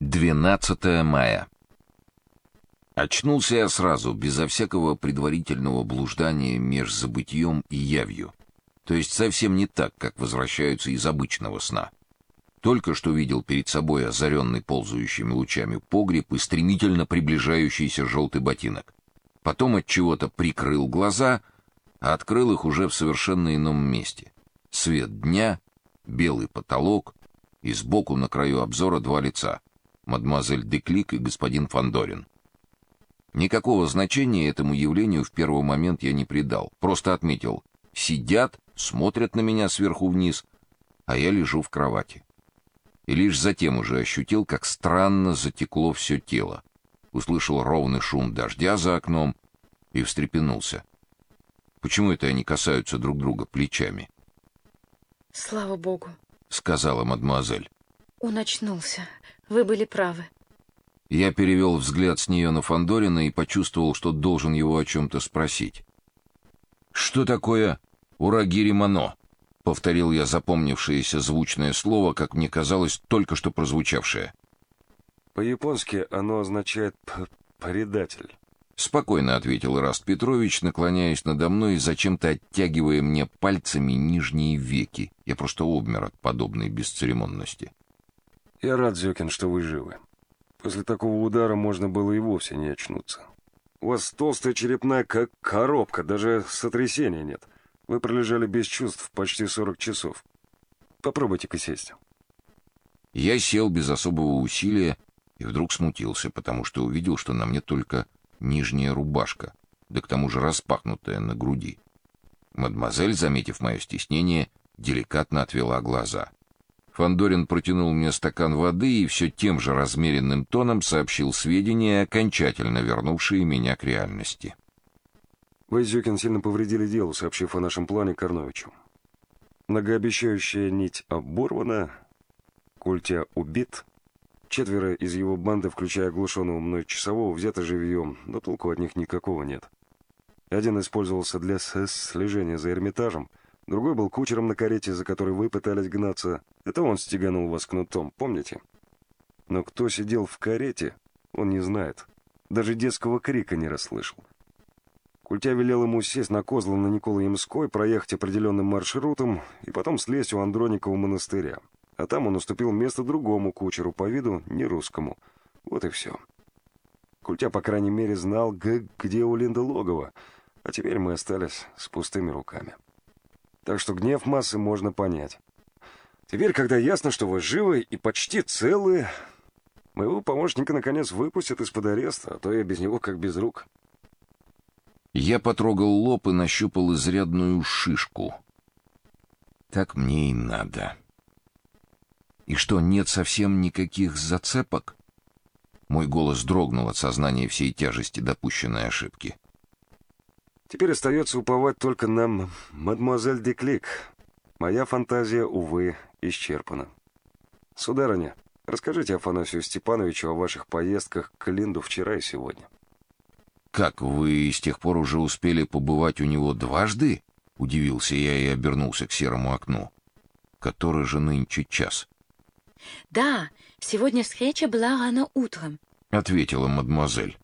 12 мая. Очнулся я сразу, безо всякого предварительного блуждания меж забытьем и явью. То есть совсем не так, как возвращаются из обычного сна. Только что видел перед собой озаренный ползающими лучами погреб и стремительно приближающийся желтый ботинок. Потом от чего-то прикрыл глаза, а открыл их уже в совершенно ином месте. Свет дня, белый потолок и сбоку на краю обзора два лица — мадемуазель Деклик и господин Фандорин. Никакого значения этому явлению в первый момент я не придал, просто отметил: сидят, смотрят на меня сверху вниз, а я лежу в кровати. И лишь затем уже ощутил, как странно затекло все тело. Услышал ровный шум дождя за окном и встрепенулся. Почему это они касаются друг друга плечами? Слава богу, сказала мадемуазель. Он очнулся. Вы были правы. Я перевел взгляд с нее на Фандорина и почувствовал, что должен его о чем то спросить. Что такое урагиримано? повторил я запомнившееся звучное слово, как мне казалось, только что прозвучавшее. По-японски оно означает предатель. Спокойно ответил Раст Петрович, наклоняясь надо мной и зачем-то оттягивая мне пальцами нижние веки. Я просто обмер от подобной бесцеремонности. Я рад, Зёкин, что вы живы. После такого удара можно было и вовсе не очнуться. У вас толстая черепная как коробка, даже сотрясения нет. Вы пролежали без чувств почти 40 часов. Попробуйте-ка сесть. Я сел без особого усилия и вдруг смутился, потому что увидел, что на мне только нижняя рубашка, да к тому же распахнутая на груди. Мадемуазель, заметив мое стеснение, деликатно отвела глаза. Фандорин протянул мне стакан воды и все тем же размеренным тоном сообщил сведения, окончательно вернувшие меня к реальности. Вы, Зюкин, сильно повредили делу, сообщив о нашем плане Корновичу. Многообещающая нить оборвана, Культя убит, четверо из его банды, включая оглушенного мной часового, взяты живьем, но толку от них никакого нет. Один использовался для слежения за Эрмитажем — Другой был кучером на карете, за которой вы пытались гнаться. Это он стеганул вас кнутом, помните? Но кто сидел в карете, он не знает. Даже детского крика не расслышал. Культя велел ему сесть на козлы на Никола Ямской, проехать определенным маршрутом и потом слезть у Андроникова монастыря. А там он уступил место другому кучеру, по виду не русскому. Вот и все. Культя, по крайней мере, знал, где у Линда логово, а теперь мы остались с пустыми руками. Так что гнев массы можно понять. Теперь, когда ясно, что вы живы и почти целы, моего помощника наконец выпустят из-под ареста, а то я без него как без рук. Я потрогал лоб и нащупал изрядную шишку. Так мне и надо. И что, нет совсем никаких зацепок? Мой голос дрогнул от сознания всей тяжести допущенной ошибки. Теперь остается уповать только на мадемуазель Деклик. Моя фантазия, увы, исчерпана. Сударыня, расскажите Афанасию Степановичу о ваших поездках к Линду вчера и сегодня. Как вы с тех пор уже успели побывать у него дважды? удивился я и обернулся к серому окну. Который же нынче час? Да, сегодня встреча была рано утром, ответила мадемуазель.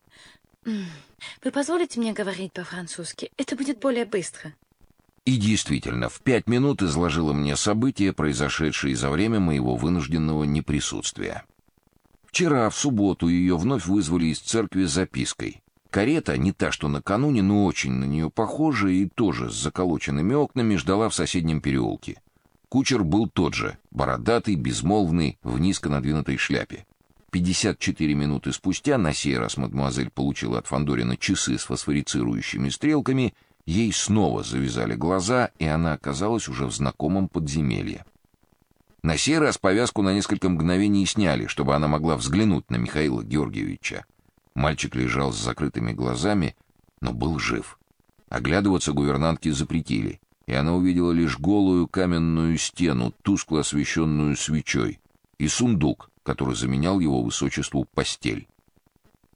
Вы позволите мне говорить по-французски? Это будет более быстро. И действительно, в пять минут изложила мне события, произошедшие за время моего вынужденного неприсутствия. Вчера, в субботу, ее вновь вызвали из церкви с запиской. Карета, не та, что накануне, но очень на нее похожая и тоже с заколоченными окнами, ждала в соседнем переулке. Кучер был тот же, бородатый, безмолвный, в низко надвинутой шляпе. 54 минуты спустя, на сей раз мадемуазель получила от Фандорина часы с фосфорицирующими стрелками, ей снова завязали глаза, и она оказалась уже в знакомом подземелье. На сей раз повязку на несколько мгновений сняли, чтобы она могла взглянуть на Михаила Георгиевича. Мальчик лежал с закрытыми глазами, но был жив. Оглядываться гувернантки запретили, и она увидела лишь голую каменную стену, тускло освещенную свечой, и сундук, который заменял его высочеству постель.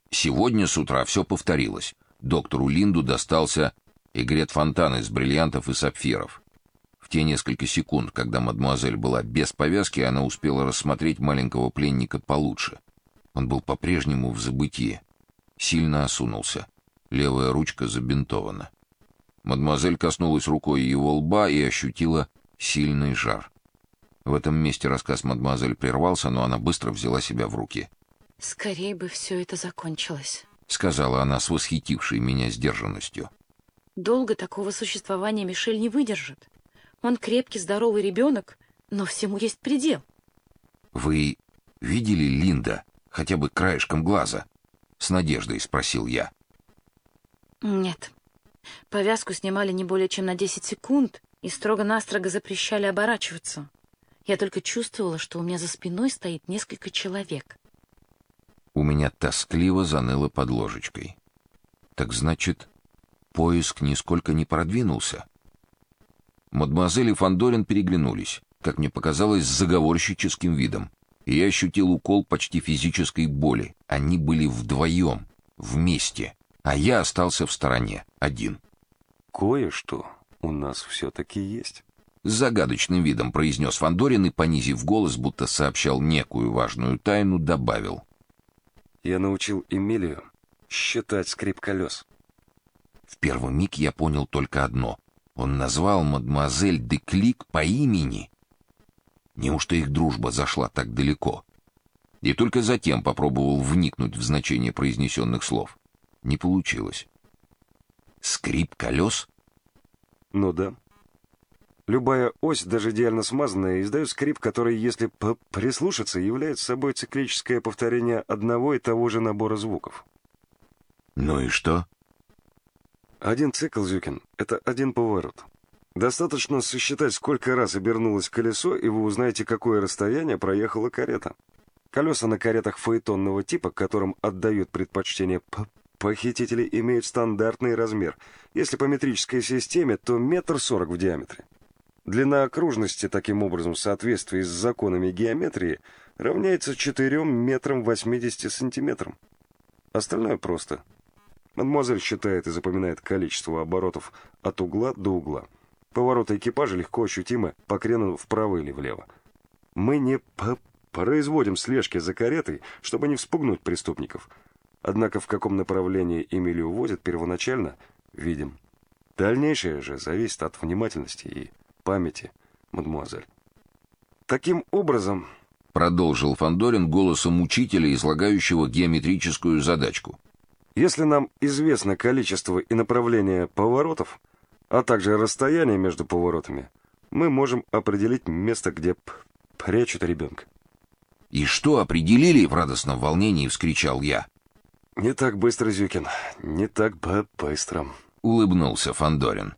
Сегодня с утра все повторилось. Доктору Линду достался игрет фонтан из бриллиантов и сапфиров. В те несколько секунд, когда мадемуазель была без повязки, она успела рассмотреть маленького пленника получше. Он был по-прежнему в забытии. Сильно осунулся. Левая ручка забинтована. Мадемуазель коснулась рукой его лба и ощутила сильный жар. В этом месте рассказ мадемуазель прервался, но она быстро взяла себя в руки. Скорее бы все это закончилось, сказала она с восхитившей меня сдержанностью. Долго такого существования Мишель не выдержит. Он крепкий, здоровый ребенок, но всему есть предел. Вы видели Линда хотя бы краешком глаза? с надеждой спросил я. Нет. Повязку снимали не более чем на 10 секунд и строго-настрого запрещали оборачиваться. Я только чувствовала, что у меня за спиной стоит несколько человек. У меня тоскливо заныло под ложечкой. Так значит, поиск нисколько не продвинулся. Мадемуазель и Фандорин переглянулись, как мне показалось, с заговорщическим видом. И я ощутил укол почти физической боли. Они были вдвоем, вместе, а я остался в стороне, один. Кое-что у нас все таки есть. С загадочным видом произнес Фандорин и понизив голос, будто сообщал некую важную тайну, добавил: я научил Эмилию считать скрип колес. В первый миг я понял только одно. Он назвал мадемуазель Деклик по имени. Неужто их дружба зашла так далеко? И только затем попробовал вникнуть в значение произнесенных слов. Не получилось. Скрип колес? Ну да. Любая ось, даже идеально смазанная, издает скрип, который, если прислушаться, является собой циклическое повторение одного и того же набора звуков. Ну и что? Один цикл, Зюкин, это один поворот. Достаточно сосчитать, сколько раз обернулось колесо, и вы узнаете, какое расстояние проехала карета. Колеса на каретах фаэтонного типа, которым отдают предпочтение похитители, имеют стандартный размер. Если по метрической системе, то метр сорок в диаметре. Длина окружности, таким образом, в соответствии с законами геометрии, равняется 4 метрам 80 сантиметрам. Остальное просто. Мадемуазель считает и запоминает количество оборотов от угла до угла. Повороты экипажа легко ощутимы по крену вправо или влево. Мы не производим слежки за каретой, чтобы не вспугнуть преступников. Однако в каком направлении Эмилию возят первоначально, видим. Дальнейшее же зависит от внимательности и памяти, мадемуазель. Таким образом, продолжил Фандорин голосом учителя, излагающего геометрическую задачку. Если нам известно количество и направление поворотов, а также расстояние между поворотами, мы можем определить место, где прячут ребенка. И что определили в радостном волнении, вскричал я. Не так быстро, Зюкин, не так быстро, улыбнулся Фандорин.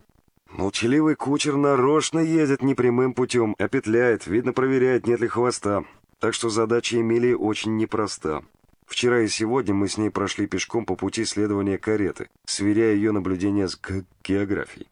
Молчаливый кучер нарочно едет не прямым путем, а петляет, видно, проверяет, нет ли хвоста. Так что задача Эмилии очень непроста. Вчера и сегодня мы с ней прошли пешком по пути следования кареты, сверяя ее наблюдения с географией.